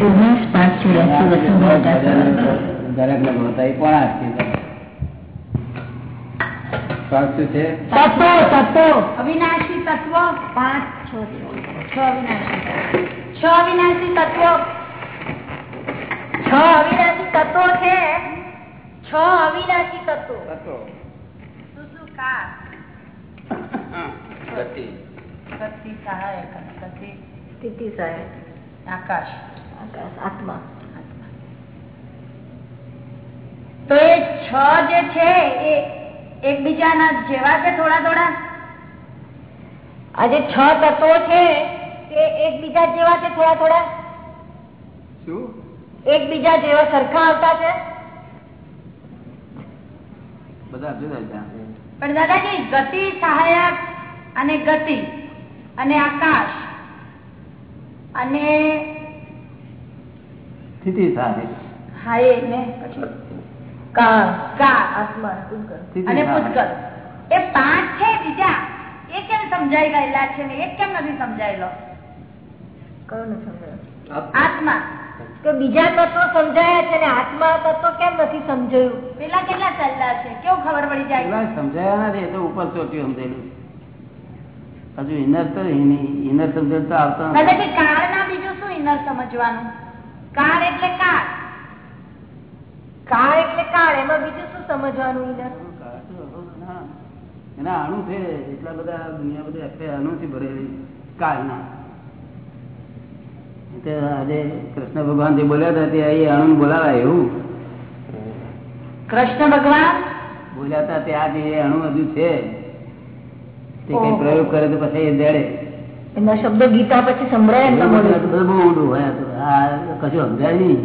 ઓગણીસ પાંચ વસંત શું છે તત્વો તત્વો અવિનાશી તત્વો પાંચ છ છ અવિનાશી છ અવિનાશી તત્વો છ અવિનાશી તત્વો છે છ અવિનાશી તત્વો તત્વો કા ગતિ ગતિ સહાયક અને સ્થિતિ સહાયક આકાશ આકાશ આત્મા તો એ છ જે છે એ એકબીજાના જેવા છે થોડા થોડા આ જે છ તત્વો છે તે એકબીજા જેવા છે થોડા થોડા શું? એકબીજા જેવા સરખા આવતા છે બધા જુદા જુદા પણ દાદાજી ગતિ સહાયક અને ગતિ. અને આકાશ. અને સ્થિતિ સારી. હા એ ને પછી અને. એ પાંચ છે બીજા. એ કેમ સમજાઈ ગયેલા છે ને? એ કેમ નથી સમજાયેલો? કયો નથી સમજાયો? આત્મા. કે બીજા તત્વો સમજાયા છે ને આત્મા તત્વ કેમ નથી સમજાયું? પેલા કેટલા ચાલ્યા છે? કેવું ખબર પડી જાય? સમજાયા નથી એ તો ઉપર ચોટ્યું સમજેલું હજુ ઇનર તો ઇનર સમજણ તો આવતો નથી. ના બીજું શું ઇનર સમજવાનું? કાળ એટલે કાળ કાળ એટલે કાળ એમાં બીજું શું સમજવાનું ઇનર એના અણુ છે એટલા બધા દુનિયા બધી અત્યારે અણુથી ભરેલી કાળના આજે કૃષ્ણ ભગવાન જે બોલ્યા હતા ત્યાં એ અણુ બોલાવાય એવું. કૃષ્ણ ભગવાન? બોલ્યા હતા ત્યાં જે અણુ હજુ છે તે કઈ પ્રયોગ કરે તો પછી એ દેડે. એમના શબ્દ ગીતા પછી સંભળાય ને એવું બધું બહુ ઊંડું હોય. આ કશું સમજાય નહીં.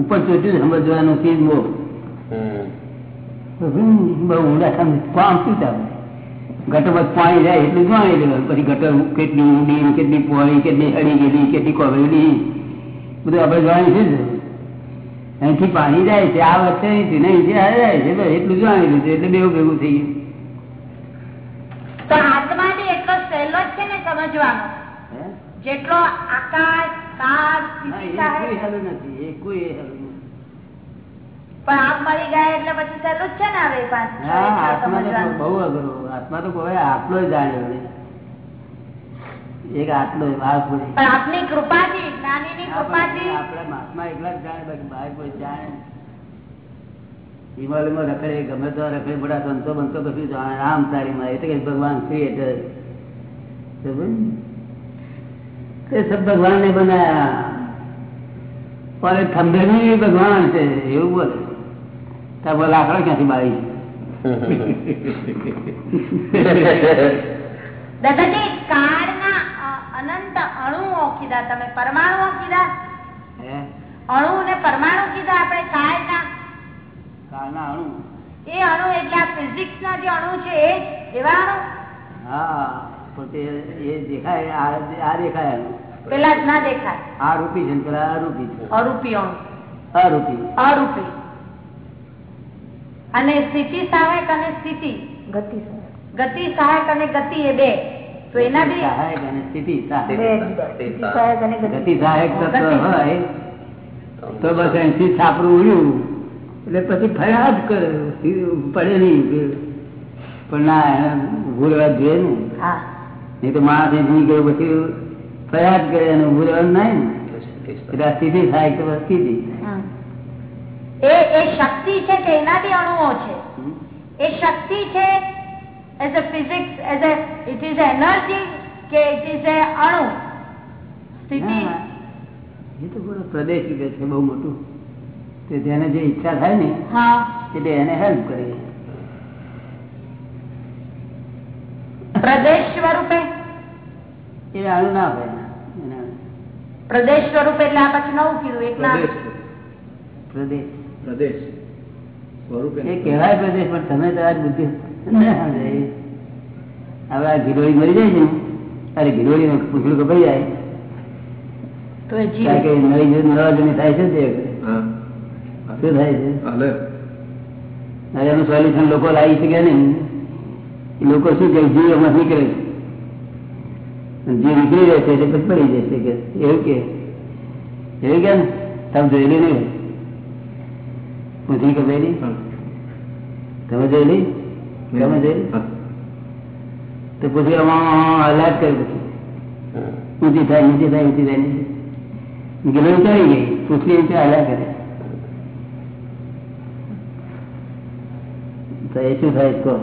ઉપર ચોટ્યું સમજવાનું ચીજ બહુ? બહુ ઊંડા સમજ કામ શું ચાલે ગટર પાણી જાય એટલું જાણી લેવાનું પછી ગટર કેટલી ઊંડી કેટલી પોળી કેટલી હળી ગયેલી કેટલી કોવેલી બધું આપણે જાણી છે અહીંથી પાણી જાય છે આ વચ્ચે નહીં જાય છે. એટલું જાણી લીધું એટલે બેવું ભેગું થઈ ગયું. આત્મા ને એટલો સહેલો જ છે ને સમજવાનો. જેટલો આકાશ ના. હેલું નથી એ કોઈ હેલું પણ આપ મળી ગયા એટલે પછી સહેલું જ છે ને હવે બહુ અઘરો આત્મા તો કોઈ આટલો જ જાણ્યો એક આટલો આપની કૃપાથી જ્ઞાનીની કૃપાથી. આપણા મહાત્મા એકલા જ જાણે બાકી બહાર કોઈ જાણે. હિમાલયમાં રખડે ગમે તો રખડે બધા સંતો બંતો કશું આમ રામ તારી માં એટલે કે ભગવાન ક્રિએટર તે સબ ભગવાન ને બનાયા. પણ એ ખંભે નું ભગવાન છે એવું બોલે. ત્યાં બોલે લાકડો ક્યાંથી બાળી? દાદાજી કાળના અનંત અણુઓ કીધા તમે. પરમાણુઓ કીધા? અણુ ને પરમાણુ કીધા. આપણે કાળના કાળના અણુ. એ અણુ એટલે ફિઝિક્સ ના જે અણુ છે એ એવા અણુ? હા પણ એ દેખાય આ આ દેખાય એનું. પેલા ના દેખાય. આ રૂપી છે પેલા અરૂપી છે. અરૂપી અણુ. અરૂપી. અરૂપી. અને સ્થિતિ સહાયક અને સ્થિતિ? ગતિ ગતિ સહાયક અને ગતિ એ બે. તો એના બી સહાયક અને સ્થિતિ સહાયક. અને ગતિ ગતિ સહાયક તત્વ હોય. તો બસ એથી છાપરું ઉડ્યું. એટલે પછી ફરિયાદ કરે પડે નહીં પણ ના એને ભૂલવા જોઈએ ને. નહીં તો માણસ ભૂલ ગયો પછી ફરિયાદ કરે એને ભૂલવા નહીં ને. એટલે સ્થિતિ થાય તો સ્થિતિ એ એ શક્તિ છે કે એનાથી અણુઓ છે? એ શક્તિ છે as a physics as a it is energy કે ઇટ ઇઝ એ અણુ? સ્થિતિ? એ તો પ્રદેશ છે બહુ મોટું. તે જેને જે ઈચ્છા થાય ને એટલે એને હેલ્પ કરે પ્રદેશ સ્વરૂપે એ આનું ના ભાઈ પ્રદેશ સ્વરૂપે એટલે આ પછી નવું કીધું એક પ્રદેશ. પ્રદેશ. સ્વરૂપે એ કહેવાય પ્રદેશ પણ તમે તો આજ બુદ્ધિ ના હવે આ ગિરોળી મરી જાય ને અરે ગિરોળી નો પૂછડું કપાઈ જાય. તો એ કે જીવ નવી નવાજની થાય છે તે શું થાય છે? એનું સોલ્યુશન લોકો લાવી શકે ને લોકો શું કે જીવ એમાં નીકળે છે અને જે નીકળી જાય છે એટલે પછી પડી જશે કે એવું કે. એવું કે ને? તમે જોયેલી નહીં પૂછી ભાઈ તમે જોયેલી? તમે જોયેલી? તો પછી અલાદ કરી પછી. ઊંચી થાય નીચે થાય ઊંચી થાય નીચે ગેલો ચડી ગઈ. પૂછલી નીચે અલાટ કરે. તો એ શું થાય કહો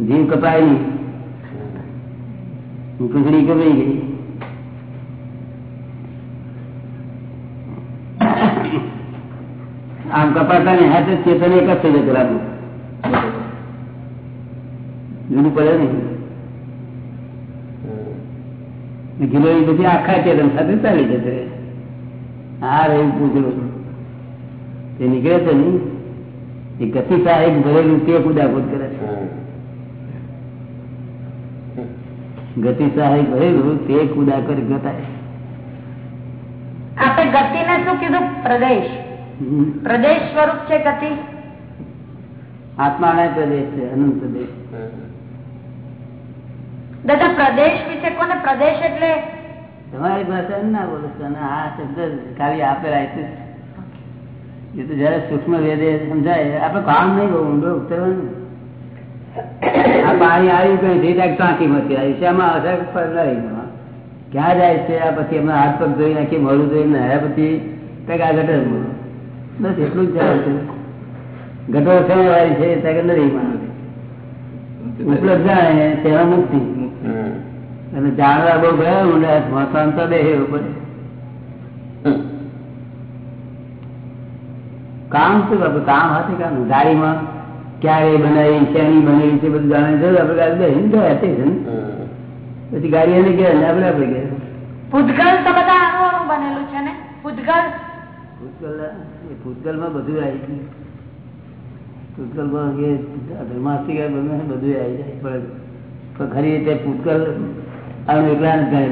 જીવ કપાય નહીં પૂંછડી કપાઈ ગઈ આમ કપાતા ને હાથે ચેતન એક જ થઈ જતું લાગુ જૂનું પડે ને કિલો એ પછી આખા ચેતન સાથે ચાલી જશે આ રહ્યું પૂછડું તે નીકળે છે ને એ ગતિ સહાયક ભરેલું તે કુદાકુદ કરે છે. ગતિ સહાયક ભરેલું તે કુદા કરી ગતાય. આપણે ગતિને શું કીધું? પ્રદેશ. હમ. પ્રદેશ સ્વરૂપ છે ગતિ? આત્માના પ્રદેશ છે અનંત પ્રદેશ. દાદા પ્રદેશ વિશે કોને? પ્રદેશ એટલે તમારી ભાષા ના બોલો છો અને આ શબ્દ ખાલી આપેલા છે. એ તો જયારે સૂક્ષ્મ વેદે સમજાય આપડે કામ નહીં બહુ ઊંડો ઉતરવાનું. આ પાણી આવ્યું કઈ થઈ જાય ટાંકી માંથી છે શામાં અસર પડાય ક્યાં જાય છે? આ પછી એમના હાથ પગ ધોઈ નાખી મોડું ધોઈ નાખ્યા પછી કંઈક આ ગટર બસ એટલું જ જાય છે. ગટો સમયવાળી છે ત્યાં નથી ઉપલબ્ધ જાય તેમાં મુક્તિ. અને જાણવા બહુ ગયા ઊંડા મસાન તો દે એવું પડે કામ શું બાપુ કામ હશે કામ ગાડીમાં ક્યારે બનાવી શેની બનાવી છે બધું જાણે છે. આપડે ગાડી ગયા છે પછી ગાડી એને કે આપડે આપડે કે ભૂતગલ તો બધા બનેલું છે ને? ભૂતગલ. ભૂતગલ એ ભૂતગલમાં બધું આવી ગયું. ભૂતગલમાં એ ધર્માસ્તિકા બધું બધું આવી જાય. પણ પણ ખરી રીતે ભૂતગલ આનું એકલા જ છે.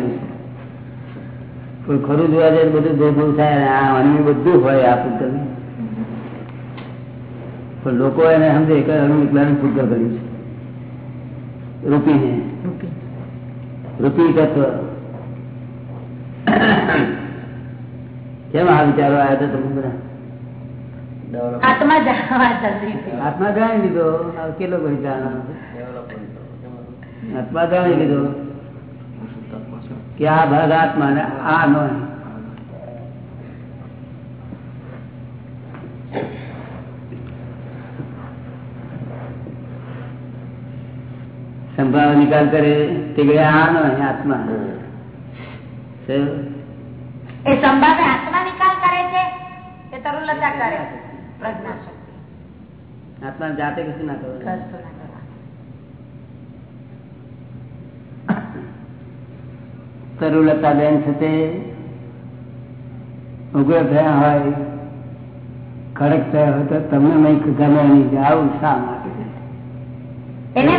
કોઈ ખરું જોવા જાય તો બધું ભેગું થાય અને આ અન્ય બધું હોય આ ભૂતગલ પણ લોકો એને સમજે કે અણુ વિજ્ઞાન શુદ્ધ કર્યું છે. રૂપીને. રૂપી. તત્વ. કેમ આ વિચારો આવ્યા હતા તમે બધા? આત્મા જાણી લીધો. કેટલો આત્મા જાણી લીધો. કે આ ભાગ આત્મા ને આ નો સંભાવ નિકાલ કરે તે ગયા આત્મા. એ સંભાવે આત્મા નિકાલ કરે છે કે તરુલતા કરે પ્રજ્ઞા આત્મા જાતે કશું ના કરવાનું. તરુલતા બેન છે તે ઉગ્ર થયા હોય કડક થયા હોય તો તમને નહીં ગમે નહીં આવું શા માટે? એને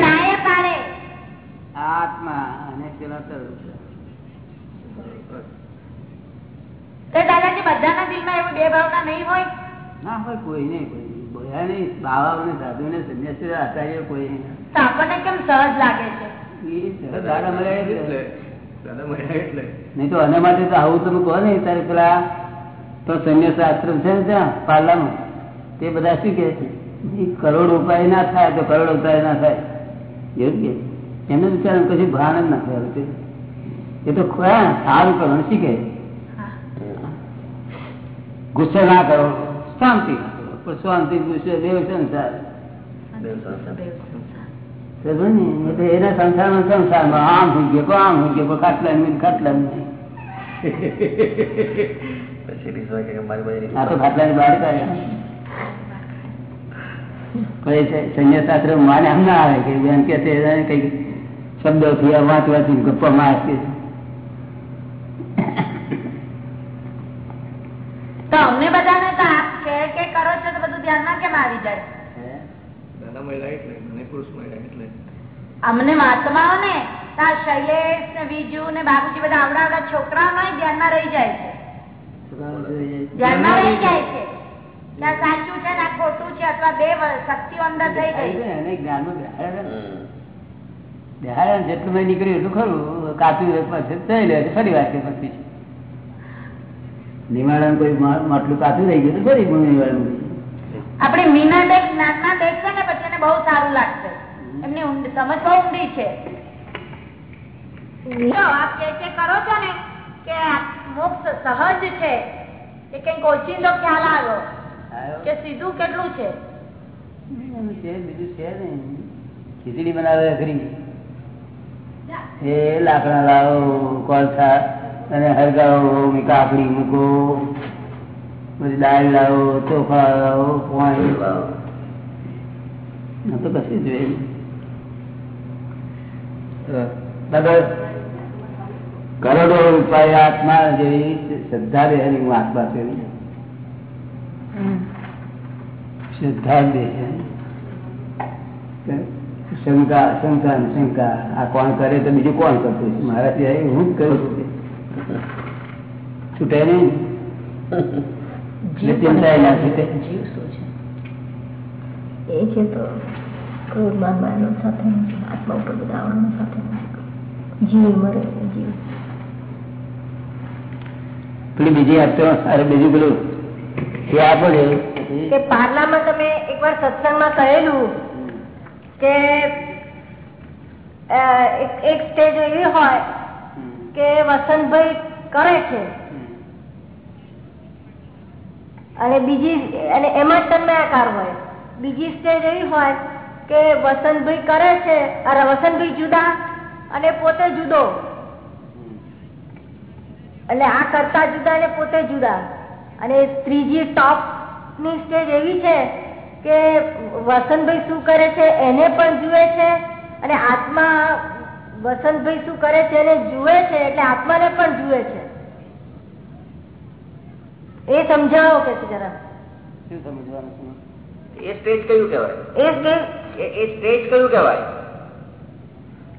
આત્મા અને પેલા નહીં તો આપણને કેમ સહજ લાગે છે? એ સરળ દાડા મળ્યા એટલે. દાદા મળ્યા એટલે. નહીં તો આના માટે તો આવું તમે કહો ને ત્યારે પેલા તો સંન્યાસ આશ્રમ છે ને ત્યાં પાર્લામાં. તે બધા શું કે છે? કરોડ ઉપાય ના થાય તો કરોડ ઉપાય ના થાય. એવું કે એમને વિચાર કશું ભાન જ નથી આવતું એ તો સારું કરવાનું શીખે. ગુસ્સો ના કરો. શાંતિ. પણ શાંતિ ગુસ્સો દેવ સંસાર. એના સંસારમાં સંસારમાં આમ થઈ ગયો કોઈ આમ થઈ ગયો કોઈ ખાટલા નહીં ખાટલા નહીં. કોઈ સંન્યાસ આશ્રમ માને આમ ના આવે કે બેન કે છે એને કંઈક વાંચ વાંચી ગપ્પા મારે છે તો અમને બધાને તો આપ કે કે કરો છો તો બધું ધ્યાનમાં કેમ આવી જાય? દાદા મળ્યા એટલે મને પુરુષ મળ્યા એટલે. અમને મહાત્માઓ ને આ શૈલેષ ને બીજુ ને બાબુજી બધા આવડા આવડા છોકરાઓ ધ્યાનમાં રહી જાય છે. ધ્યાનમાં રહી જાય છે. સાચું છે ને આ ખોટું છે અથવા બે શક્તિઓ અંદર થઈ ગઈ એને ને જેટલું મેં નીકળ્યું એટલું ખરું. કાચું થઈ લે ફરી કે પછી. નિવારણ કોઈ માટલું કાચું રહી ગયું તો ફરી નિવારણ આપણે મિનટ એક જ્ઞાનમાં દેખશે ને પછી એને બહુ સારું લાગશે. એમની સમજ બહુ ઊંડી છે. જો આપ જે કરો છો ને કે મોક્ષ સહજ છે કે કંઈક ઓચિંતો ખ્યાલ આવ્યો આવ્યો? કે સીધું કેટલું છે? બીજું છે ને ખીચડી બનાવે ખરી એ લાકડા લાવો કોલસા અને હરગાવો કાકડી મૂકો પછી દાળ લાવો ચોખા લાવો પાણી લાવો. આ તો કશું જોઈએ કરોડો રૂપિયા આત્મા જેવી શ્રદ્ધા દે હું આત્મા છું. શ્રદ્ધા દે છે શંકા શંકા શંકા. આ કોણ કરે તો બીજું કોણ કરતું છે મારા સિવાય હું જ કરું છું છૂટે નહીં ચિંતા ના છૂટે. જીવ શું છે? એ છે તો ક્રોધમાન માયાનો સાથે આત્મા ઉપર બધા સાથે જીવ મરે જીવ. પેલી બીજી આપતો અરે બીજું પેલું. એ આપો કે પાર્લામાં તમે એકવાર સત્સંગમાં કહેલું કે એક- સ્ટેજ એવી હોય કે વસંતભાઈ કરે છે. અને બીજી, અને એમાં તન્મયાકાર હોય. બીજી સ્ટેજ એવી હોય કે વસંતભાઈ કરે છે, અરે વસંતભાઈ જુદા અને પોતે જુદો. એટલે આ કરતા જુદા અને પોતે જુદા. અને ત્રીજી ટોપની સ્ટેજ એવી છે કે વસંતભાઈ શું કરે છે એને પણ જુએ છે? અને આત્મા વસંતભાઈ શું કરે છે એને જુએ છે એટલે આત્માને પણ જુએ છે. એ સમજાવો કે છે જરા? શું સમજવાનું એ સ્ટેજ કયું કહેવાય? એ સ્ટેજ? એ એ કયું કહેવાય?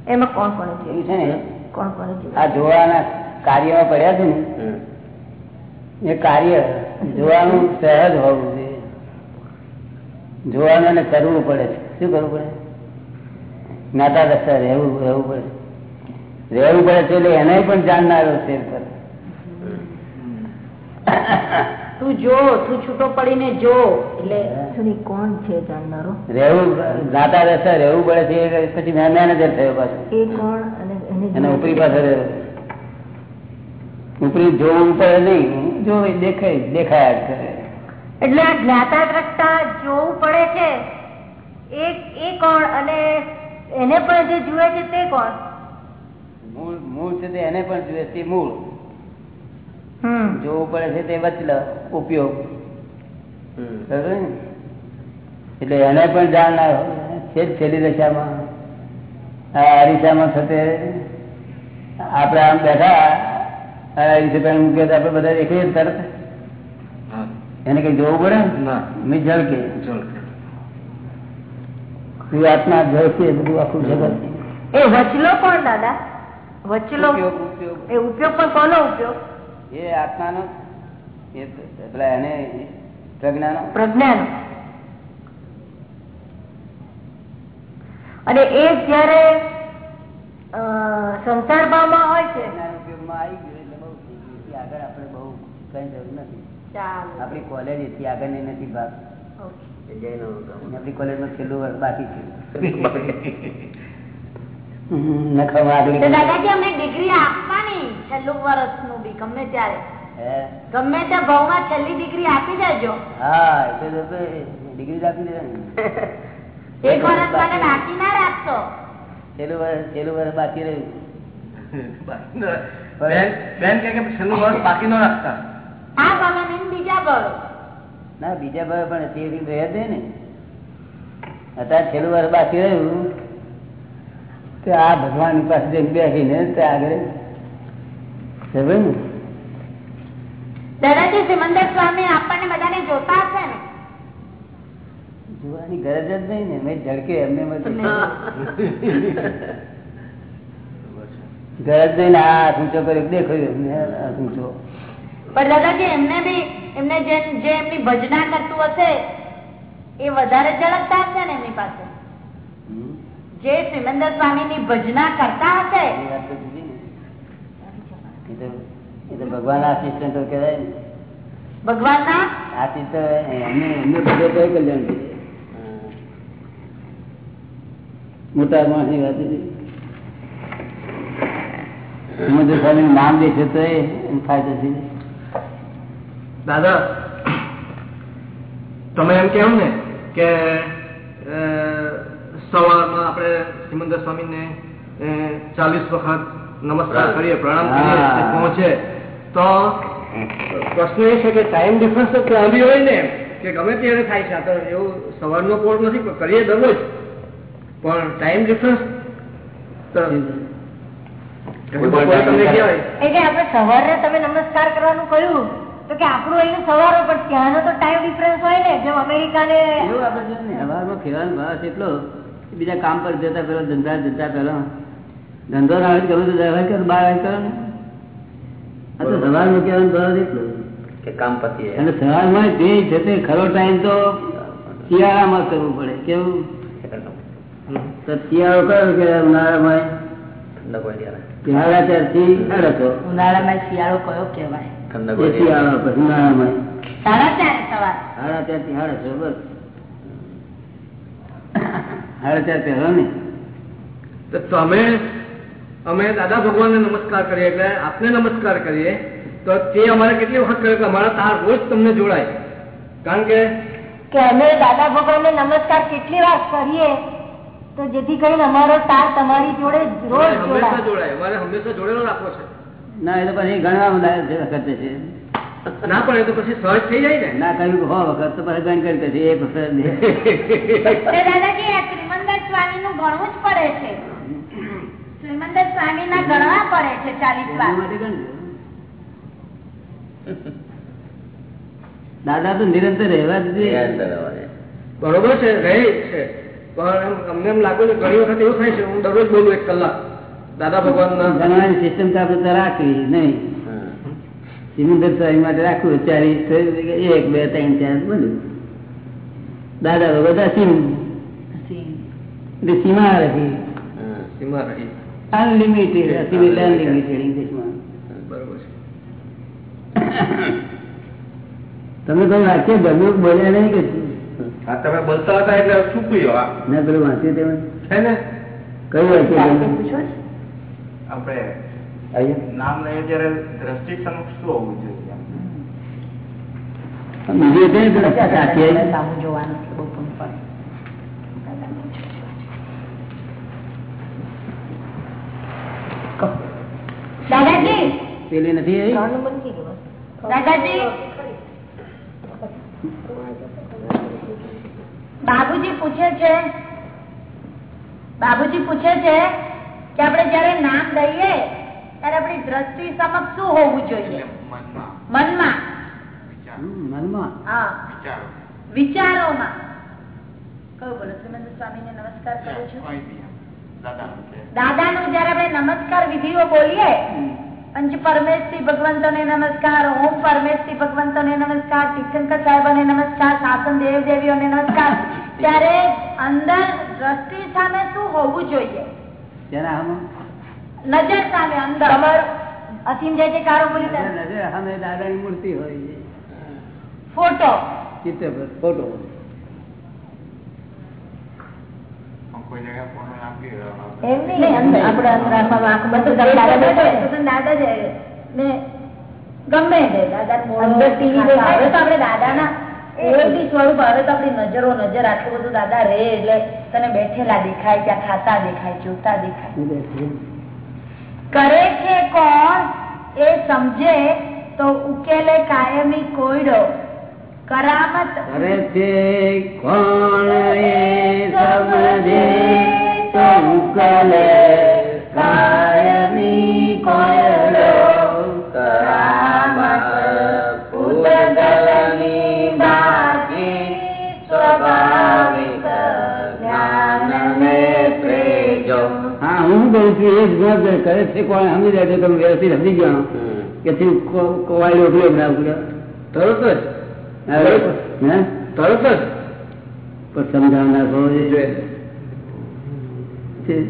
એમાં કોણ કોણ એવું છે ને? કોણ કોણ આ જોવાના કાર્યમાં પડ્યા છે ને? એ કાર્ય જોવાનું સહજ હોવું જોવાનું એને કરવું પડે શું કરવું પડે? નાતા રસ્તા રહેવું રહેવું પડે રહેવું પડે છે એટલે એને પણ જાણનારો છે તું જો તું છૂટો પડીને જો. એટલે કોણ છે જાણનારો? રહેવું નાતા દશા રહેવું પડે છે પછી મેનેજર થયો પાછો. એ કોણ અને અને ઉપરી પાસે રહ્યો. ઉપરી જોવું પડે નહીં. જો દેખાય દેખાયા કરે. એટલે આ જ્ઞાતા દ્રષ્ટા જોવું પડે છે. એ એ કોણ અને એને પણ જે જુએ છે તે કોણ? મૂળ મૂળ છે તે એને પણ જુએ તે મૂળ. જોવું પડે છે તે વચલ ઉપયોગ. બરાબર ને? એટલે એને પણ જાણનાર ના છેલ્લી દશામાં. આ અરીસામાં થતે આપણે આમ બેઠા આ અરીસે પણ મૂકીએ તો આપણે બધા દેખીએ તરત એને કઈ જોવું પડે? ના. મેં ઝળકે. ચલ એ આત્મા ઝળકે બધું આખું જગત. એ વચલો કોણ દાદા? વચલો એ ઉપયોગ પણ કોનો ઉપયોગ? એ આત્માનો. પેલા એને પ્રજ્ઞાનો. પ્રજ્ઞાનો. અને એ જયારે અ, સંસાર ભાવમાં હોય છે. પ્રજ્ઞાનો ઉપયોગમાં આવી ગયું એટલે બહુ આગળ આપણે બહુ કઈ જરૂર નથી. આપણી કોલેજ એથી આગળની નથી ભાગ. ઓકે. આપણી કોલેજમાં છેલ્લું વર્ષ બાકી છે. હમ, નખામાં આગળ તો દાદાજી અમને ડિગ્રી આપવાની છેલ્લું વર્ષનું બી ગમે ત્યારે. હે? ગમે તે ભાવમાં છેલ્લી ડિગ્રી આપી દેજો. હા ડિગ્રી જ આપી દેવાની. એક વર્ષ બાકી ના રાખશો. છેલ્લું વર્ષ છેલ્લું વર્ષ બાકી રહ્યું. બેન બેન કે કે છેલ્લું વર્ષ બાકી ન રાખતા. આ ભાવે ને બીજા ભાવે. ના બીજા ભાઈ પણ તે રહ્યા છે ને. અત્યારે છેલ્લું વાર બાકી રહ્યું. તો આ ભગવાન પાસે જઈને બેસીને ત્યાં આગળ ને? દાદાજી સિમંદર સ્વામી આપણને બધાને જોતા હશે ને? જોવાની ગરજ જ નહીં ને. મેં ઝડકે એમને એમ ગરજ નહીં ને આ ઊંચો કર્યો દેખાયું એમને ઊંચો. પણ દાદાજી એમને બી એમને જે એમની ભજના કરતું હશે એ વધારે ઝડપતા હશે ને એમની પાસે. જે શ્રીમંદર સ્વામીની ભજના કરતા હશે ભગવાન ને. ભગવાન ને આસિસ્ટ એમને એમને બધે તો કલ્યાણ થઈ જાય. મોટા માણસની વાત સમુદ્ર સ્વામી નામ દેશે તો એ ફાયદો થઈ જાય દાદા તમે એમ કેમ ને કે સવારમાં આપણે સિમંદર સ્વામીને ચાલીસ વખત નમસ્કાર કરીએ પ્રણામ કરીએ પહોંચે. તો પ્રશ્ન એ છે કે ટાઈમ ડિફરન્સ તો ત્યાં હોય ને કે ગમે ત્યારે થાય છે. આ તો એવું સવારનો કોર્ટ નથી પણ કરીએ દરરોજ. પણ ટાઈમ ડિફરન્સ એટલે આપણે સવારે તમે નમસ્કાર કરવાનું કહ્યું. તો કે આપણું અહીંનું સવારો પણ ત્યાંનો તો ટાઈમ ડિફરન્સ હોય ને જેમ અમેરિકા ને એવું આપણે સવારમાં ખેવાનો ભાવ છે એટલો બીજા કામ પર જતા પેલો ધંધા જતા પેલો ધંધો ના આવે તો ગમે તો દસ કરો બહાર કરો ને. આ તો સવારમાં કહેવાનો ભાવ એટલો. કે કામ પતી અને સવારમાં જે છે તે ખરો ટાઈમ તો શિયાળામાં કરવું પડે કેવું? તો શિયાળો કયો કે ઉનાળામાં? ઉનાળામાં શિયાળો કયો કહેવાય? ને તમે અમે દાદા ભગવાનને નમસ્કાર કરીએ એટલે આપને નમસ્કાર કરીએ તો તે અમારે કેટલી વખત કર્યો કે અમારા તાર રોજ તમને જોડાય. કારણ કે કે અમે દાદા ભગવાનને નમસ્કાર કેટલી વાર કરીએ તો જેથી કરીને અમારો તાર તમારી જોડે રોજ જોડાય અમારે હંમેશા જોડેલો રાખવો છે. ના એ તો પછી ઘણા વખત છે. ના પણ એ તો પછી સહજ થઈ જાય ને. ના કહ્યું હો વખત તો પછી ગણ કરી કરશે એક વખત દાદાજી શ્રીમંદર સ્વામી નું ગણવું જ પડે છે. શ્રીમંદર સ્વામી ના ગણવા પડે છે ચાલીસ વાર. એના માટે ગણજો. દાદા તો નિરંતર રહેવા જ. બરોબર છે રહે છે. પણ એમ અમને એમ લાગે છે ઘણી વખત એવું થાય છે હું દરરોજ બોલું એક કલાક. દાદા ભગવાન સિસ્ટમ તો આપણે રાખવી નહીં. સિમંદર સ્વામી માટે રાખવું ચાલીસ એક બે ત્રણ ચાર બધું. દાદા તો બધા સીમ. એટલે સીમા રહી સીમા રહી. અનલિમિટેડ અનલિમિટેડ ઇંગ્લિશમાં બરોબર તમે કોઈ વાક્ય ગમ્યું બોલ્યા નહીં કે? તમે બોલતા હતા એટલે શું કહ્યું આ ના પેલું વાંચ્યું તમે છે ને? કયું ગમ્યું આપણે અહીંયા નામ લઈએ ત્યારે દ્રષ્ટિ સમક્ષ શું હોવું જોઈએ બીજું એટલે પેલું સાચી સામું જોવાનું બહુ પણ પડે દાદાજી પેલી નથી આવી? ત્રણ નંબર નથી ગયો. દાદાજી બાબુજી પૂછે છે બાબુજી પૂછે છે કે આપણે જયારે નામ દઈએ ત્યારે આપણી દ્રષ્ટિ સમક્ષ શું હોવું જોઈએ? મનમાં. મનમાં. હા. વિચારોમાં. કયું બોલો. શ્રીમંત સ્વામીને નમસ્કાર કરું છું. જયારે આપણે નમસ્કાર વિધિઓ બોલીએ પંચ પરમેશથી ભગવંતોને નમસ્કાર ઓમ પરમેશથી ભગવંતોને નમસ્કાર તીર્થંકર સાહેબોને નમસ્કાર સાસન દેવ દેવીઓને નમસ્કાર ત્યારે અંદર દ્રષ્ટિ સામે શું હોવું જોઈએ? તેના આમાં નજર સામે અંદર. તમારું અસીમ જય જય કારો બોલી નજર નજર દાદાની મૂર્તિ હોય છે. ફોટો. ચિત્ર પર ફોટો દાદા ને ગમે તે દાદા અંદર TV દેખાય. હવે તો આપણે દાદાના કોઈ સ્વરૂપ હવે તો આપણી નજરો નજર આટલું બધું દાદા રહે એટલે તને બેઠેલા દેખાય ત્યાં ખાતા દેખાય જોતા દેખાય. કરે છે કોણ? એ સમજે તો ઉકેલે કાયમી કોયડો. કરામત કરે છે કોણ? એ સમજે તો ઉકેલે કાયમી હા હું કહું છું એ જ ગુણ કરે છે કોણ સમજી જાય તમે વ્યવસ્થિત સમજી ગયો કે બનાવ તરત જ. તરત? જ. પણ સમજાવનાર હોવો જોઈએ. જોઈએ.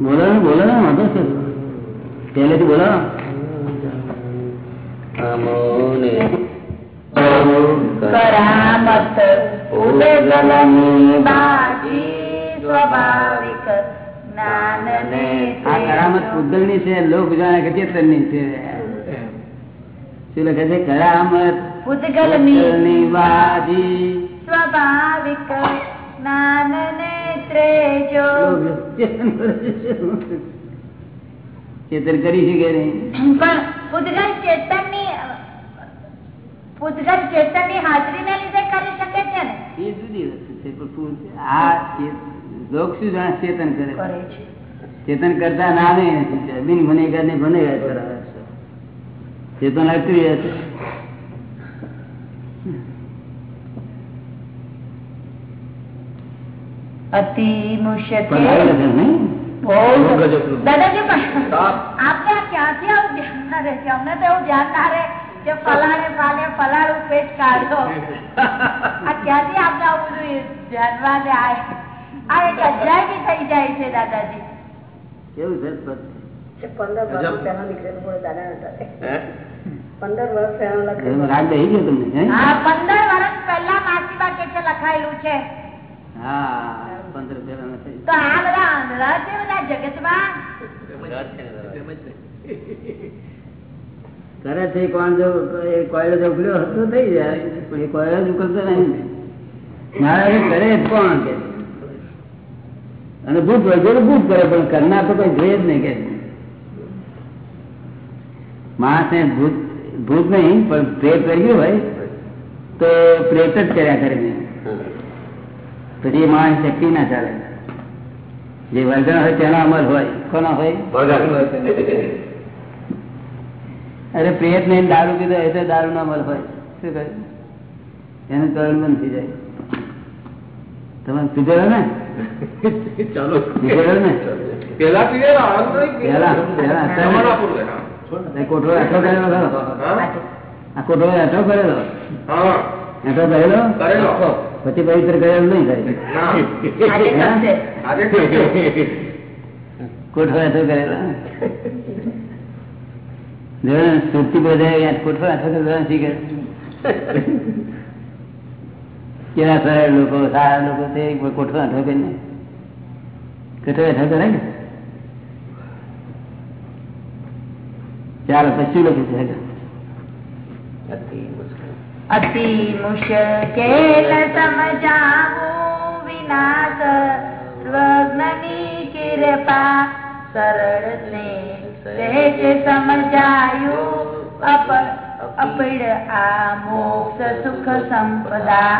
બોલો ને બોલો ને વાંધો છે પહેલેથી બોલો. કરામત ઉદગલની બાજી. સ્વાભાવિક જ્ઞાનને આ કરામત પૂતગલની છે લોક જાણે કે ચેતનની છે શું લખે છે? કરામત ઉદગલની પૂતગલની બાજી સ્વાભાવિક જ્ઞાનને ત્રેજો લોક ચેતન કરે છે. ચેતન કરી શકે નહીં. પણ પૂતગલ પૂતગલ ચેતનની હાજરીને લીધે કરી શકે છે ને? એ જુદી વસ્તુ છે પણ આ લોક શું જાણે ચેતન કરે? ચેતન કરતા ના બિન ગુનેગાર ને ગુનેગાર કરાવે છે. ચેતન અક્રિય છે. અતિ મુશ્કેલ. દાદાજી પણ આપણે ક્યાંથી આવું ધ્યાન ના રહે છે? અમને તો એવું ધ્યાન ના રહે કે ફલાણે ફાલે ફલાણું પેટ કાઢો. આ ક્યાંથી આપણે આવું બધું ધ્યાનમાં આ એક થઈ જાય છે દાદાજી. કેવું છે પંદર વર્ષ પહેલા નીકળેલું હોય દાદા પંદર વર્ષ પહેલા એમાં રાગ બેસી ગયો તમને હે? હા પંદર વર્ષ પહેલા કે છે લખાયેલું છે. હા પંદર પેલા તો આ બધા આંધળા છે બધા જગતમાં? રસ છે ને રસ. કરે છે કોણ જો એ કોયલો જો ઉકલ્યો હતો થઈ જાય. પણ એ કોયલો જ ઉકલતો નહીં મારા કરે કોણ કે? અને ભૂત હોય તો ભૂત કરે પણ કરનાર તો કોઈ જોઈએ જ નહીં કે માણસ ને ભૂત ભૂત નહીં પણ પ્રેત કર્યું હોય તો પ્રેત જ કર્યા કરે નહીં પછી એ માણસ શક્તિ ના ચાલે. જે વર્ગણ હોય તેનો અમલ હોય. કોનો હોય? અરે પ્રેત નહીં દારૂ પીધો એ તો દારૂ નો અમલ હોય. શું કહે એનું તરણ બંધ થઈ જાય. તમે પીધેલો ને? ચાલો. ને? પેલા કોઠો એઠો કરેલો આ કોઠો એઠો કરેલો. એઠો કરેલો? કરેલો. પછી પવિત્ર કરેલો નહીં થાય. કોઠો એઠો કરેલો સુરતી બધા કોઠો એઠો કરેલો શીખે કેવા સરળ લોકો સારા લોકો તે કોઠો એઠો કરીને કોઠો એઠો કરે ને? ચાલો પછી લખી છે અતિ મુશ્કેલ. અતિ મુશ્કેલ સમજાવું વિનાશ. સ્વગ્નની કૃપા સરળ ને સહેજ સમજાયું. અપ અપડ આ મોક્ષ સુખ સંપદા.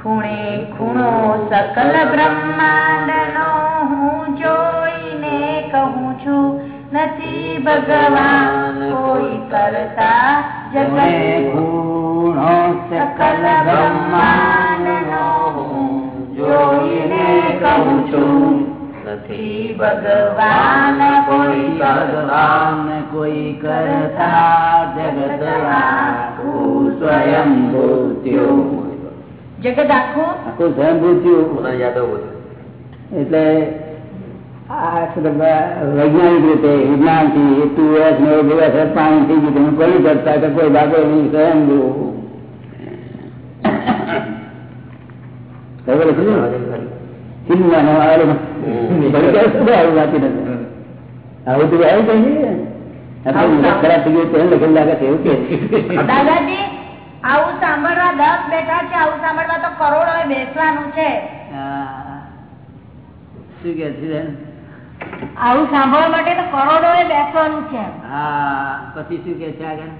ખૂણે ખૂણો સકલ બ્રહ્માંડ નો હું જોઈને કહું છું નથી ભગવાન કોઈ કરતા જગત ખૂણો સકલ બ્રહ્માંડનો હું જોઈને કહું છું નથી ભગવાન કોઈ ભગવાન કોઈ કરતા જગત સ્વયં ભૂત્યું જગત આખું? આખું સ્વયં ભૂત્યું યાદવ એટલે આ વૈજ્ઞાનિક રીતે વિજ્ઞાનથી તું એસ ને એવું બધા પાણી થઈ ગયું તમે કોઈ કરતા કે કોઈ ભાગો નહીં સ્વયં ભૂ ખબર કહીએ ખરાબ થઈ ગયું લખેલું લાગે એવું કે દાદાજી આવું સાંભળવા દસ બેઠા છે આવું સાંભળવા તો કરોડો બેસવાનું છે. શું કે છે આવું સાંભળવા માટે તો કરોડો બેસવાનું છે. હા પછી શું કે છે આગળ?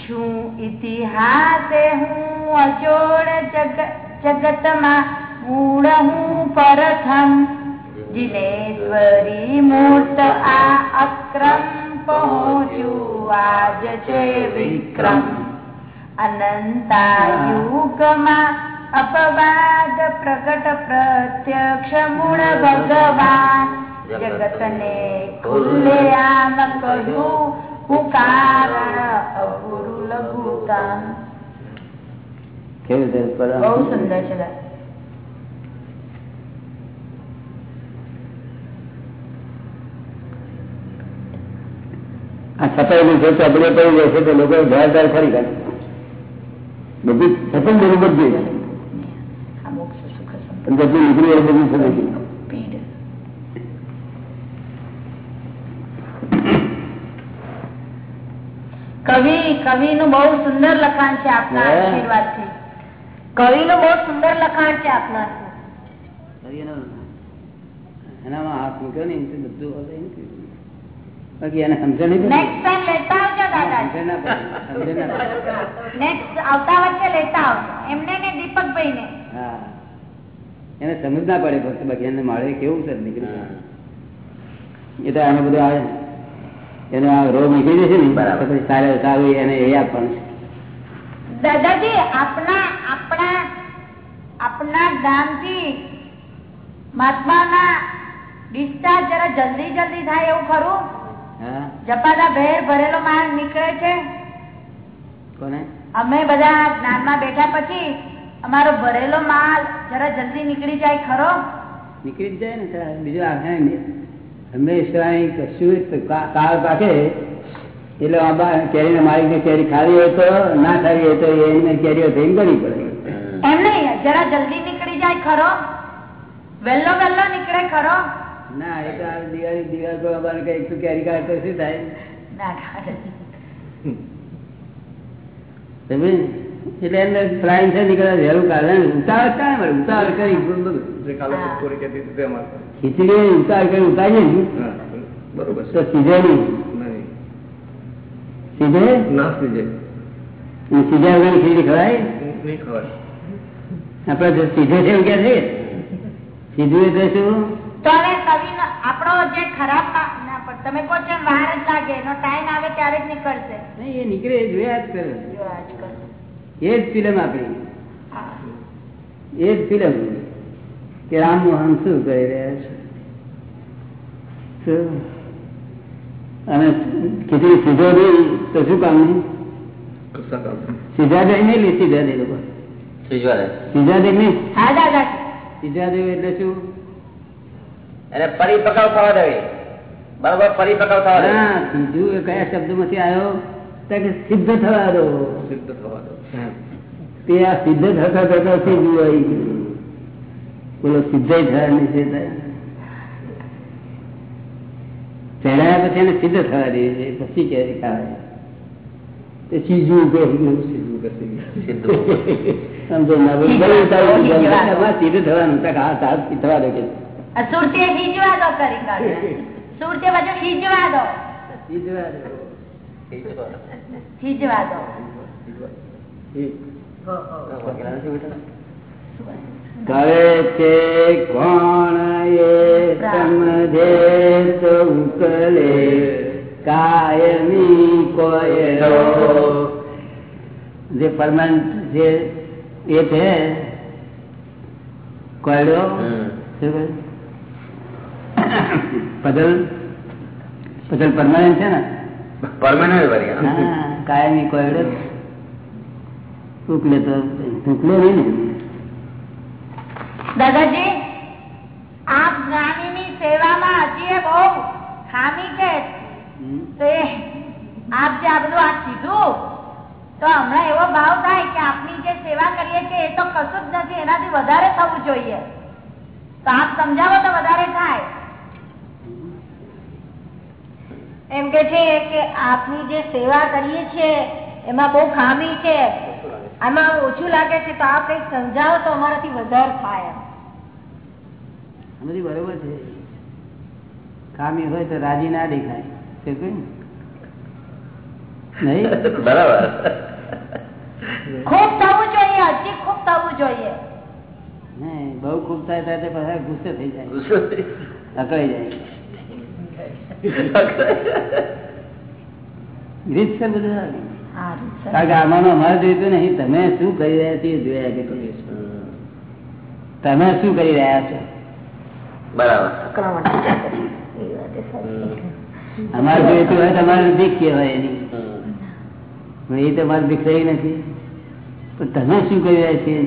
છું ઇતિહાસે હું અજોડ જગ જગતમાં મૂળ હું પ્રથમ. જીનેશ્વરી મૂર્ત આ અક્રમ પહોંચ્યું આજ છે વિક્રમ. અનંતાયુગમાં અપવાદ પ્રગટ પ્રત્યક્ષ મૂળ ભગવાન. જગતને ખુલ્લે આમ કહ્યું હું કારણ અપૂરું લઘુતાન કેવી રીતે? બહુ સુંદર છે દાદા. આ છપાયેલું છે ચોપડીઓ પડી જશે તો લોકો જવાબદાર ખરી કાઢે. બધું છપન બરોબર પણ જેટલું નીકળી બધું સમજી કવિ કવિ નું બહુ સુંદર લખાણ છે આપના આશીર્વાદથી બહુ સુંદર લખાણ છે આપના. એનામાં હાથ મૂક્યો ને બધું. બાકી એને સમજણ નહીં નેક્સ્ટ ટાઈમ લેતા આવજો દાદા. સમજણ ના. નેક્સ્ટ આવતા વચ્ચે લેતા આવજો. એમને ને દીપકભાઈ ને હા. એને સમજ ના પડે ફક્ત બાકી એને મારે કેવું છે? નીકળી એ તો આને બધું આવે એનો આ રોગ નીકળી જશે ને બરાબર. પછી સારું સારું એને એ આપવાનું દાદાજી આપણા આપણા આપણા ગામથી મહાત્માના ડિસ્ચાર્જ જરા જલ્દી જલ્દી થાય એવું ખરું? હા? જપાદા ભેર ભરેલો માલ નીકળે છે? કોને? અમે બધા જ્ઞાનમાં બેઠા પછી અમારો ભરેલો માલ જરા જલ્દી નીકળી જાય ખરો? નીકળી જાય ને. બીજું આ હે હંમેશા કશું કાળ પાકે. એટલે કેરીને મારી કેરી ખાવી હોય તો ના ખાવી હોય તો એને કેરીઓ થઈને ગળી પડે. એમ નહીં જરા જલ્દી નીકળી જાય ખરો? વહેલો વહેલો નીકળે ખરો? ના એ તો દિવાળી દિવાળ તો અમારે કઈ તો કેરી કાઢ તો શું થાય? એટલે એમને ફ્લાઇંગ છે વહેલું ઉતાવળ કાંઈ મળે ઉતાવળ કરી. ખીચડી ઉતાવળ કરી ઉતારીએ બરોબર તો સીધે નહીં. સીધે? ના સીજે સીધા વગરની ખીચડી ખવાય? નહીં ખવાય. આપડે સીધે છે એવું ક્યાં છે. સીધું એટલે શું? તો હવે કવિનો આપણો જે ખરાબ મા- ના, પણ તમે કહો છો વાર જ લાગે એનો ટાઈમ આવે ત્યારે જ નીકળશે. નહીં એ નીકળે એ જોયા જ કરે. એ જ ફિલ્મ આપણી એ જ ફિલ્મ કે રામ મોહન શું કરી રહ્યા છે? અને ખીચડી સીધો નહીં તો શું કામ? નહીં. સીધા દે નહીં લે સીધા દે લોકો સિજવા દે સીધા દે નહીં? હા સીધા દેવ એટલે શું? એને પરિપક્વ થવા દેવી. બરોબર પરિપક્વ થવા દેવી. બીજું સીધું એ કયા શબ્દમાંથી આવ્યો? કે સિદ્ધ થવા દો. સિદ્ધ થવા દો. તે આ સિદ્ધ થતા થતા સીધું આવી ગયું. બોલો સિદ્ધ છે ચડાયા પછી એને સિદ્ધ થવા દે છે પછી કેરી ખાવાય તે સીધું કશી સમજો ના બોલો થવાનું. તો હા સાહેબ થવા દે કે સુરતે ખીજવા દો કરી કાઢો સુરતે બધું ખીજવા દો. ખીજવા દો કરે છે કોણ એ સમજે તો ઉકલે કાયમી કોયરો જે પરમાનન્ટ જે એ છે કોયડો. શું કહે? પઝલ પઝલ પરમાનન્ટ છે ને? પરમાનન્ટ કાયમી કોયડો ઉકલે તો ઉકલે નહીં ને. દાદાજી આપ જ્ઞાનીની સેવામાં હજી એ બહુ ખામી છે. તે તો આપ જે આ બધું આ કીધું તો હમણાં એવો ભાવ થાય કે આપની જે સેવા કરીએ છીએ એ તો કશું જ નથી એનાથી વધારે થવું જોઈએ. તો આપ સમજાવો તો વધારે થાય. એમ કે છે કે આપની જે સેવા કરીએ છીએ એમાં બહુ ખામી છે. આમાં ઓછું લાગે છે તો આપ કંઈક સમજાવો તો અમારાથી વધારે થાય બધી બરોબર છે. ખામી હોય તો રાજી ના દેખાય. નહીં? બરાબર. ખૂબ થવું જોઈએ હજી ખૂબ થવું જોઈએ. નહીં બહુ ખૂબ થાય ત્યારે ગુસ્સે થઈ જાય. ગુસ્સો અકળાઈ જાય. રીત છે બધું? આ. કારણ કે આમાંનું અમારે જોઈતું નહીં. તમે શું કરી રહ્યા છીએ જોયા કે તમે શું કરી રહ્યા છો. અમારે જોઈતું હોય તમારે અમારે ભીખ કહેવાય એની. એ તો મારે ભીખ રહી નથી. પણ તમે શું કરી રહ્યા છીએ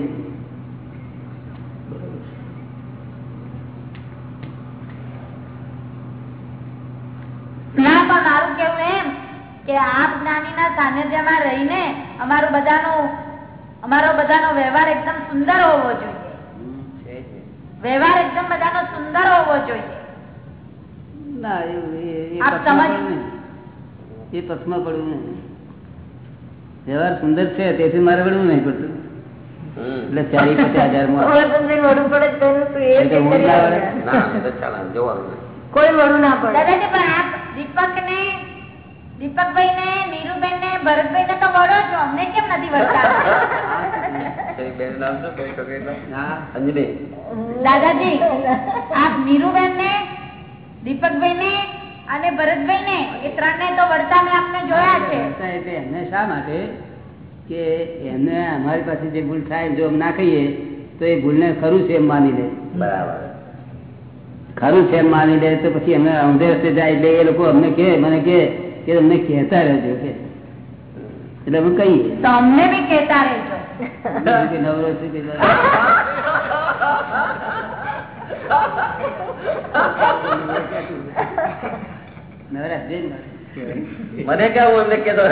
ના પણ મારું કેવું એમ કે આપ જ્ઞાનીના સાનિધ્યમાં રહીને અમારો બધાનો અમારો બધાનો વ્યવહાર એકદમ સુંદર હોવો જોઈએ. છે વ્યવહાર એકદમ બધાનો સુંદર હોવો જોઈએ. ના એ- એ પક્ષમાં પડવું નહીં. એ પક્ષમાં પડવું નહીં. વ્યવહાર સુંદર છે તેથી મારે વળવું નહીં પડતું. એટલે પચાસ હજાર ના વળે. ના. કોઈ પડે. દાદાજી પણ આપ દીપક ને દીપકભાઈ ને નીરુબેન ને ભરતભાઈ ને તો વળો છો અમને કેમ નથી વળતા? દાદાજી આપ નીરુબેન ને દીપકભાઈ ને અને ભરતભાઈ ને એ ત્રણ ને તો વળતા મેં આપને જોયા છે. એટલે એમને શા માટે? કે એમને અમારી પાસે જે ભૂલ થાય જો ના કહીએ તો એ ભૂલને ખરું છે એમ માની લે. બરાબર. ખરું છે એમ માની લે તો પછી અમે અંધે રસ્તે જાય એટલે એ લોકો અમને કે મને કહે કે તમને કહેતા રહેજો કે. એટલે અમે કહીએ. તમને બી કહેતા રહેજો. નવરો છું કે નવરા. છે જ ને. મને ક્યાં એમને કહેતો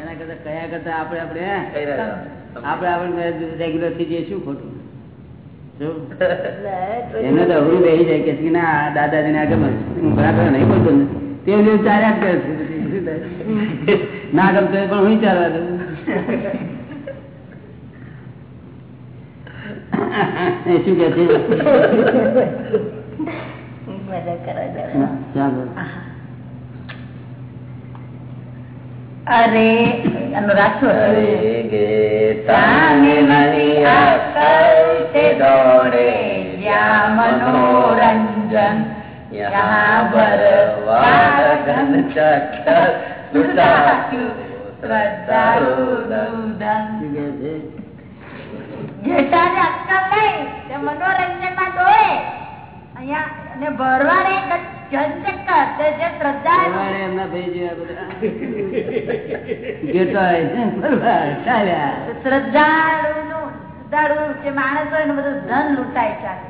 એના કરતા કયા કરતા આપડે રહ્યો? આપણે આપણે રેગ્યુલરથી જઈએ શું ખોટું? એમને તો અવરું બે જાય કે ના દાદાજી ને આગળ હું બરાબર નહીં બોલતો ને. તે જ કરે છે. ના ગમતો પણ હું ચાલવા દઉં. શું કે છે. અરે એનું રાખો અરે દોડે જ્યાં મનોરંજન. જેઠાને અક્કલ નહીં તે અહીંયા અને જનચક્કર તે જે શ્રદ્ધા એમના ભાઈ બધા. શ્રદ્ધાળુ જે માણસ હોય ને બધું ધન લૂંટાય ચાલે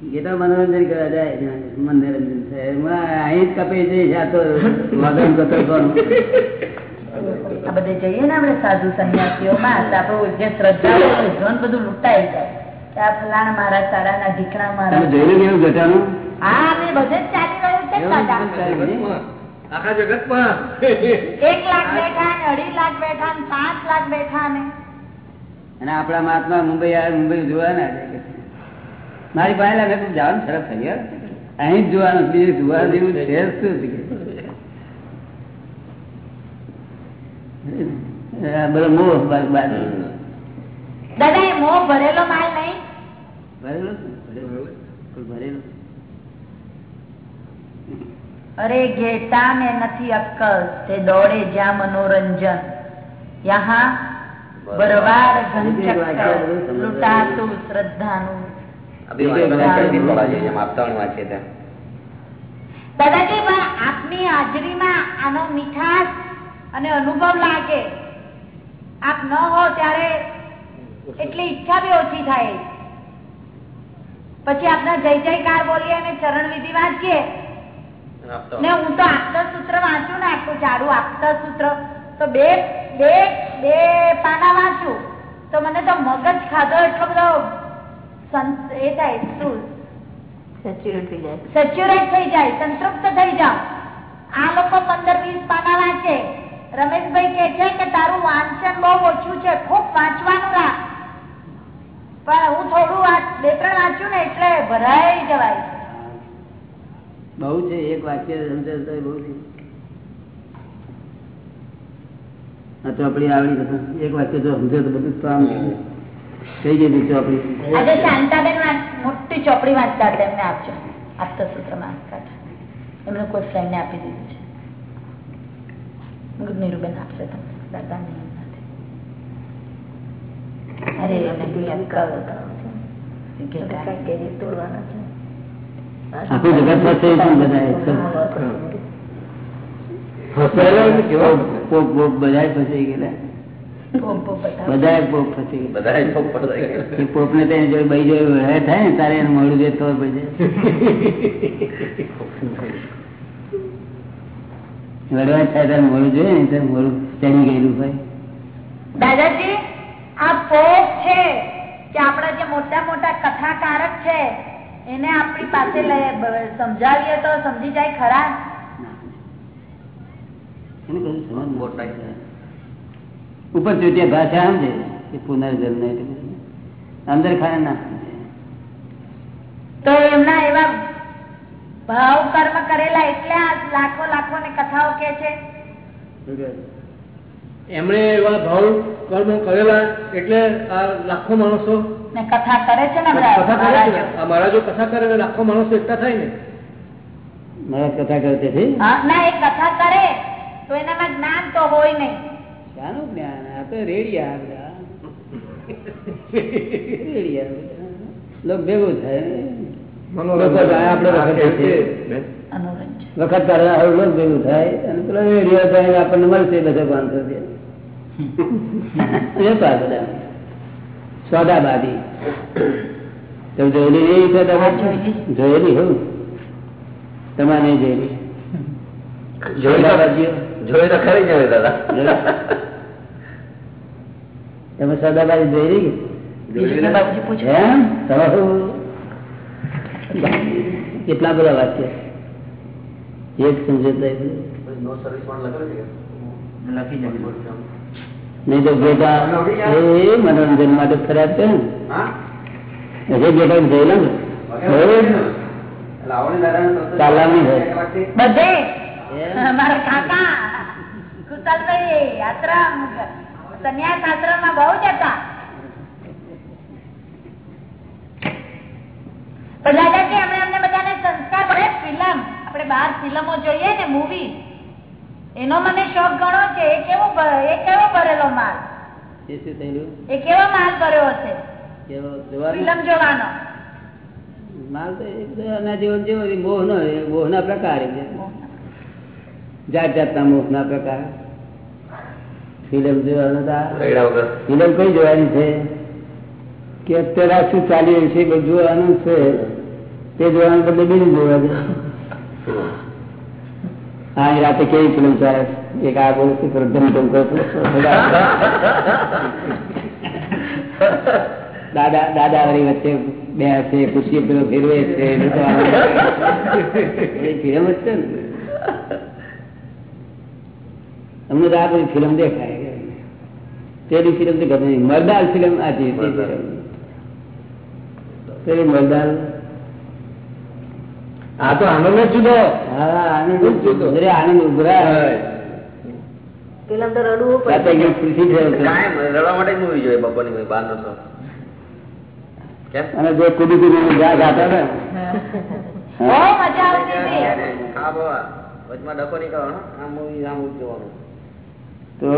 ગેટા મનોરંજન કરવા જાય મનોરંજન અહીં જ કપાઈ જઈશ આ તો વગન કતરવાનું. આ બધે જઈએ ને આપણે સાધુ સંન્યાસીઓમાં આપણું જે શ્રદ્ધાળુ ધન બધું લૂંટાઈ જાય. ફલાણા મારા. સારાના ઢીકણા મારા જોયેલું કેવું ગટાનું હા આપણે બધે ચાલી રહ્યું છે એક લાખ બેઠા ને અઢી લાખ બેઠા ને પાંચ લાખ બેઠા ને. અને આપડા મહાત્મા મુંબઈ આવે મુંબઈ જોવા ના છે. મારી પાસે તું જવાનું સરસ થઈ અહીં જ જોવાનું બીજું જોવા જેવું છે શું છે? કે. આ બધો મોહ દાદા એ મોહ ભરેલો માલ નહીં? ભરેલો ભરેલો. અરે ઘેટા ને નથી અક્કલ તે દોડે જ્યાં મનોરંજન. યહા બરવાર લૂંટાતું શ્રદ્ધાનું. દાદાજી પણ આપની હાજરીમાં આનો મીઠાશ અને અનુભવ લાગે. આપ ન હો ત્યારે એટલી ઈચ્છા બી ઓછી થાય. પછી આપના જય જયકાર બોલીએ અને ચરણ વિધિ વાંચીએ. ને હું તો આપતા સૂત્ર વાંચું ને આખું જાડું આપતા સૂત્ર. તો બે બે બે પાના વાંચું. તો મને તો મગજ ખાધો એટલો બધો એ થાય શું? Saturate થઈ જાય. સેચ્યુરેટ થઈ જાય સંતૃપ્ત થઈ જાવ આ લોકો પંદર વીસ પાના વાંચે રમેશભાઈ કે છે કે તારું વાંચન બહુ ઓછું છે ખૂબ વાંચવાનું રાખ. પણ હું થોડું વાંચ- બે ત્રણ વાંચ્યું ને એટલે ભરાઈ જવાય. બહુ છે એક વાક્ય સમજે તો બહુ છે. ચોપડી આવડી એક વાક્ય જો સમજે તો બધું તો આમ થઈ ચોપડી આજે શાંતાબેન મોટી ચોપડી વાંચતા હતા એમને આપજો. આપતા સૂત્રમાં કાઢા. એમને કોઈ ફ્રેન્ડને આપી દીધું છે. નીરુબેન આપશે તમને. દાદા નહીં અરે બધા ફસાયેલા બધા ફસાઈ ગયેલા. બધા પોપ ફસી બધા પોપ ને ત્યાં જોઈ ભાઈ જોઈ હે થાય ને તારે એને મળું દે ખબર પડી વડવા થાય તારે મળું જોઈએ ને તારે મળું ચડી ગયેલું ભાઈ દાદાજી આ પોપ છે કે આપણા જે મોટા મોટા કથાકારક છે એને આપણી પાસે સમજાવીએ તો સમજી જાય ખરા. એને કશું સમજ મોટા. ઉપર ચોટિયા ભાષા આમ છે? કે પુનર્જન્મ. અંદર ખાને ના તો એમના એવા ભાવ કર્મ કરેલા એટલે આ લાખો લાખો ને કથાઓ કે છે? એમણે એવા ભાવ કર્મ કરેલા એટલે આ લાખો માણસો ને કથા કરે છે ને બધા? કથા કરે છે ને. મહારાજો. આ મહારાજો કથા કરે એટલે લાખો માણસો એકઠા થાય ને? મહારાજ કથા કરે છે હા, ના એ કથા કરે તો એનામાં જ્ઞાન તો હોય નહીં. શાનું જ્ઞાન આ તો રેડિયા બધા. રેડિયા. ભેગું થાય લોકો જાય, આપણે વખત છે. અનુરંજન વખત કાઢવા હારું લોક ભેગું થાય. અને પેલો રેડિયો થાય આપણને મળશે બધા પાંચસો વેપાર બધા. સોદાબાદી. તમે જોયેલી હું તમારે જોયેલી? જોઈ તો જોઈ ખરી જ હવે દાદા. તમે સોદાબાદી જોયેલી બીજું કે? બાબુજી પૂછો. એમ તમે શું? કેટલા બધા વાક્ય? એક સમજતા નો સર્વિસ પણ લખેલું છે નહીં તો બેટા એ મનોરંજન માટે ખરાબ છે ને. હજી બેટા જોયેલા ને? ચાલવાની હોય બધે? એમ? મારા કાકા કુશલભાઈ આશ્રમ સંન્યાસ આશ્રમમાં બહુ જ હતા. પણ દાદાજી અમે અમને બધાને સંસ્કાર પડે ફિલ્મ. આપણે બહાર ફિલ્મો જોઈએ ને મૂવી એનો મને શોખ ઘણો છે. એ કેવો એ કેવો ભરેલો માલ? એ શું થયેલું એ કેવો માલ ભર્યો હશે? ફિલ્મ જોવાનો. માલ તો જેવો પ્રકાર જાત જાતના મોહ ના પ્રકાર. ફિલ્મ જોવાનું ફિલ્મ કઈ જોવાની છે? કે અત્યારે શું ચાલી રહ્યું છે બધું જોવાનું છે. તે જોવાનું બદલે બીજું જોવાનું હા. એ રાતે કેવી ફિલ્મ ચાલે એક આ બોલું છું ધમ ધમ દાદા દાદા વળી વચ્ચે બે છે ખુશી પેલો ફેરવે છે ફિલ્મ જ છે ને. અમને તો આ બધી ફિલ્મ દેખાય. પેલી ફિલ્મ તો ગમે નહીં મરદાર ફિલ્મ જે તે મરદાર આ તો આનંદ જ જુદો. હા આનંદ જ જુદો. આનંદ ઉભરા. પેલા તો રડવું પડે. ગયું ખુશી થયો હતો. કાયમ રડવા માટે મૂવી જોઈએ બપોરની movie, બહારનો શો અને જે કુદી કુદી ગા ગાતા હતા બહુ મજા આવતી હા બાબા વચમાં ડકો નહીં આ મૂવી આ મૂવી જોવાનું. તો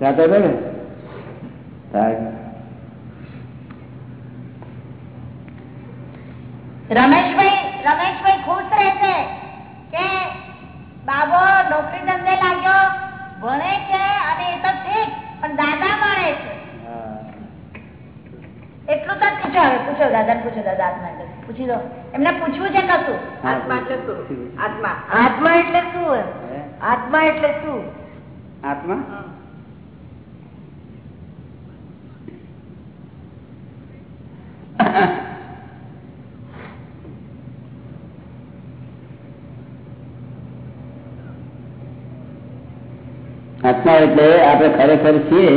ગાતા હતા ને. રમેશભાઈ રમેશભાઈ ખુશ રહેશે કે બાબો નોકરી ધંધે લાગ્યો ભણે છે અને એ તો ઠીક પણ દાદા મળે છે. એટલું તો પૂછો હવે પૂછો દાદા પૂછો દાદા આત્મા પૂછી દો. એમને પૂછવું છે કશું? આત્મા એટલે શું? આત્મા. આત્મા એટલે શું આત્મા એટલે શું? આત્મા? આત્મા એટલે આપણે ખરેખર છીએ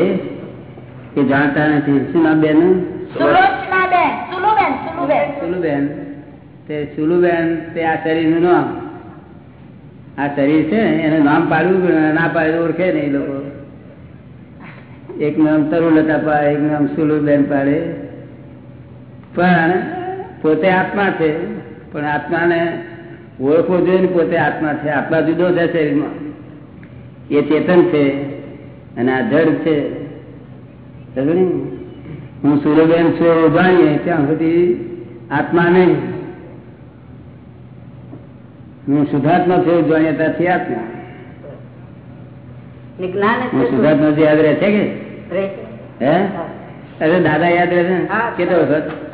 કે જાણતા નથી. શું નામ બેન સુલુબેન તે સુલુબેન તે આ શરીરનું નામ. આ શરીર છે એનું નામ પાડવું ના પાડવું ઓળખે ને એ લોકો. એક નામ તરુલતા પાડે એક નામ સુલુબેન પાડે. પણ પોતે આત્મા છે. પણ આત્માને ઓળખવો જોઈએ ને પોતે આત્મા છે. આત્મા જુદો છે શરીરમાં. એ ચેતન છે અને આ જડ છે. હું સૂર્યબેન છું જાણીએ ત્યાં સુધી આત્મા નહીં. હું શુદ્ધાત્મા છું જાણીએ ત્યાંથી આત્મા. હું? શુદ્ધાત્મા યાદ રહે છે કે? હે? અરે દાદા યાદ રહે છે. કેટલો વખત?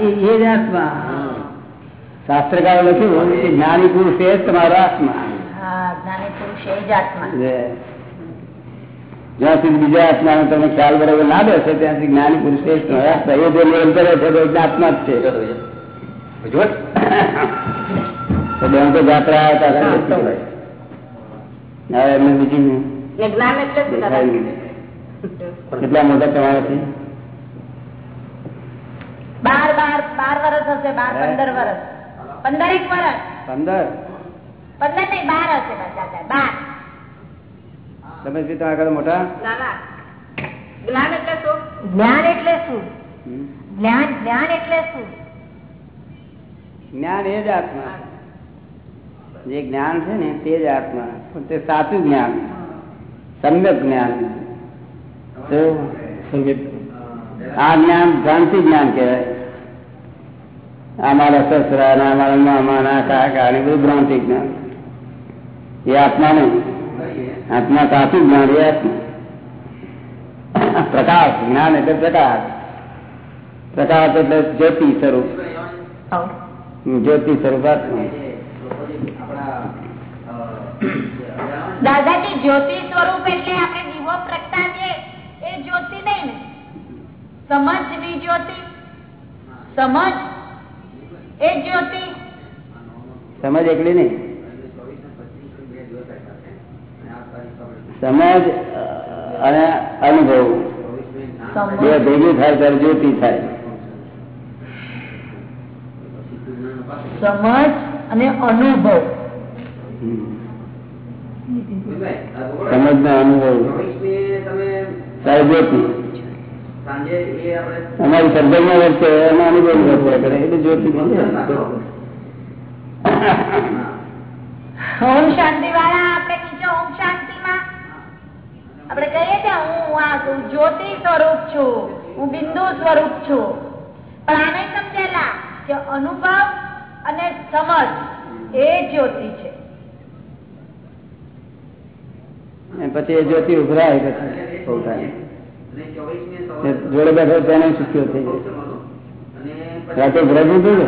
એ- એ જ આત્મા. શાસ્ત્રકારો લખ્યું કે જ્ઞાની પુરુષ એ જ તમારો આત્મા. જ્ઞાની પુરુષ એ જ આત્મા. જ્યાં સુધી બીજા આત્માનો તમને ખ્યાલ બરાબર ના બેસે ત્યાં સુધી જ્ઞાની પુરુષ એ જ તમારો આત્મા. એ જો નિરંતર છે તો આત્મા જ છે. તો બેન તો જાત્રા આવ્યા હતા હવે એમને બીજું ને જ્ઞાન એટલે કેટલા મોટા તમારાથી? બાર બાર બાર વર્ષ હશે બાર પંદર વર્ષ પંદર એક વર્ષ પંદર? પંદર નહીં બાર હશે બાર. તમે શું તમારા કરતા મોટા જ્ઞાન એટલે શું? જ્ઞાન એટલે શું? જ્ઞાન જ્ઞાન એટલે શું? જ્ઞાન એ જ આત્મા. જે જ્ઞાન છે ને તે જ આત્મા. પણ તે સાચું જ્ઞાન. સમ્યક જ્ઞાન. આ જ્ઞાન ભ્રાંતિ જ્ઞાન કહેવાય. આ મારા સસરા ના મારા મામા ના કાકા ને બધું ભ્રાંતિ જ્ઞાન એ આત્મા નહીં આત્મા સાચું જ્ઞાન એ આત્મા પ્રકાશ જ્ઞાન એટલે પ્રકાશ પ્રકાશ એટલે જ્યોતિ સ્વરૂપ જ્યોતિ સ્વરૂપ આત્મા દાદાજી જ્યોતિ સ્વરૂપ એટલે આપણે દીવો પ્રગટાવીએ એ જ્યોતિ નહીં ને. સમજની જ્યોતિ સમજ એ જ્યોતિ. સમજ એકલી નહીં? સમજ અને અનુભવ. બે ભેગી થાય ત્યારે જ્યોતિ થાય. સમજ અને અનુભવ. સમજ ને અનુભવ. જ્યોતિ. અમારી સર્જનમાં વર્ષે એમાં અનુભવ વર્તે કરે એટલે જ્યોતિ ઓમ શાંતિ વાળા આપણે નીચે ઓમ શાંતિ માં આપણે કહીએ કે હું આ જ્યોતિ સ્વરૂપ છું હું બિંદુ સ્વરૂપ છું. પણ આને સમજેલા કે અનુભવ અને સમજ એ જ્યોતિ છે. અને પછી એ જ્યોતિ ઉભરાય પછી જોડે બેઠો તેને સુખ્યો થઈ જાય રાતે ઉભરાતું હતું ને?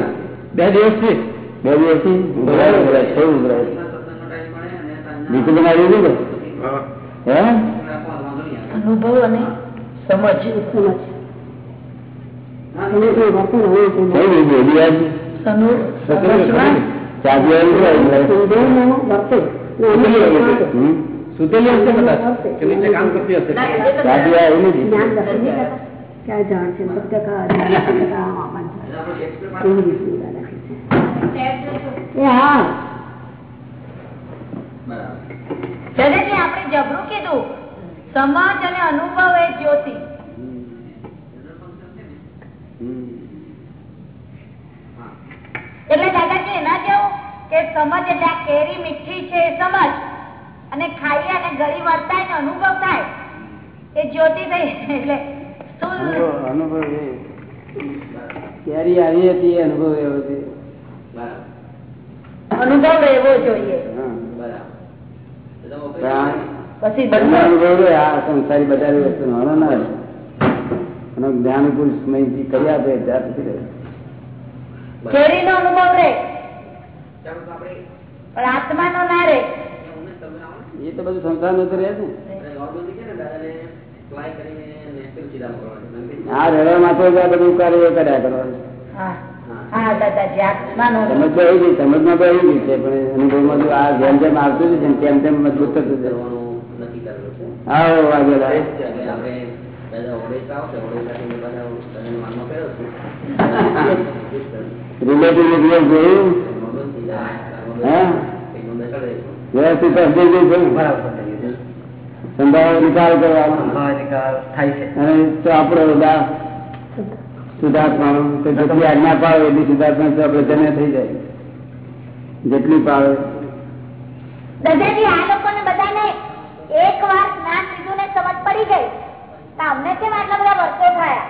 બે દિવસથી? બે દિવસથી? ઉભરાય ઉભરાય થયું ઉભરાય. દીકરી બનાવી દીધું હે. અનુભવ અને સમજ સુતેલી હશે કદાચ? કે નીચે કામ કરતી હશે? દાદાજી આપણે જબરું કીધું. સમાજ અને અનુભવ એ જ્યોતિ. એટલે દાદાજી એના જેવું કે સમજ એટલે આ કેરી મીઠી છે એ સમજ. અને ખાઈએ અને ગળી વર્તાય ને અનુભવ થાય. એ જ્યોતિ થઈ એટલે અનુભવ અનુભવ કેરી આવી હતી અનુભવ એવો છે. અનુભવ રહેવો જોઈએ. પછી તમને બંને અનુભવ રહે, આ સંસારી બધા વસ્તુ નાનો ના અને જ્ઞાન પુરુષ મહિથી કરી આપે ત્યાર પછી. કેરી નો અનુભવ રે પણ આત્મા નો ના રહે. એ તો બધું સંસારનું રહે છે આ રહેવામાં તો બધું કાર્ય કર્યા કરવાનું. હા. હા. દાદાજી આત્મા નો સમજ તો સમજમાં તો આવી ગઈ પણ અનુભવમાં તો આ જેમ જેમ આવતું છે તેમ તેમ મજબૂત થતું જાય આવો વાગેલા રિલેટિવ જોયું. હા વ્યવસ્થિત સંભાવ નિકાલ કરવાનો અને તો આપણો ઉદા જેટલી આજ્ઞા પાવે બધાને એક વાર જ્ઞાન ને સમજ પડી ગઈ. વર્ષો થયા?